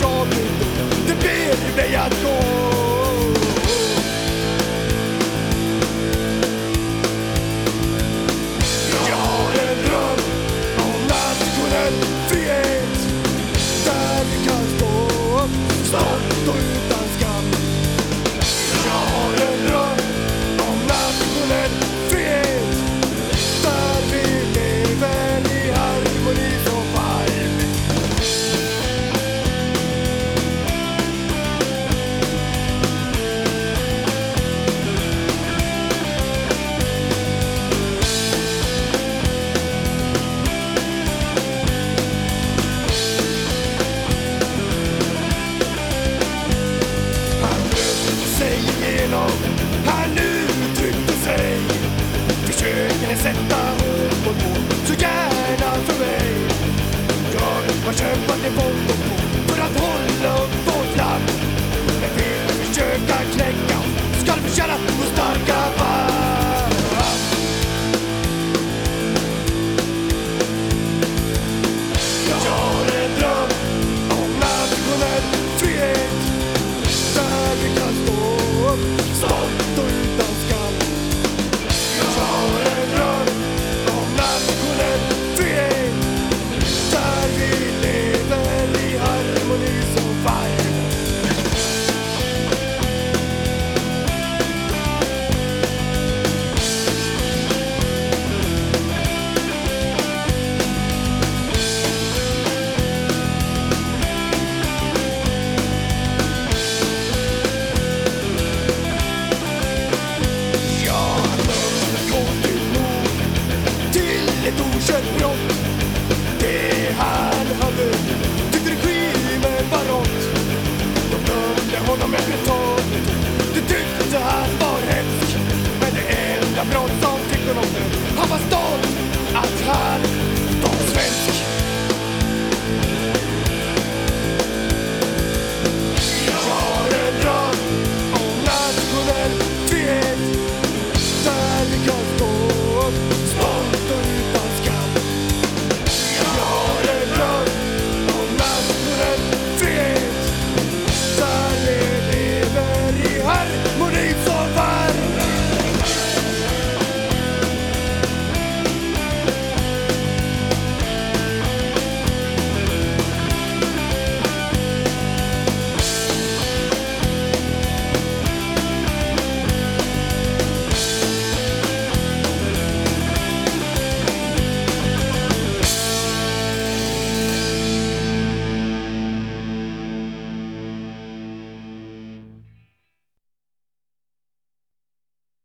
jag vill då. Det ber dig att gå. Shut up, we'll start.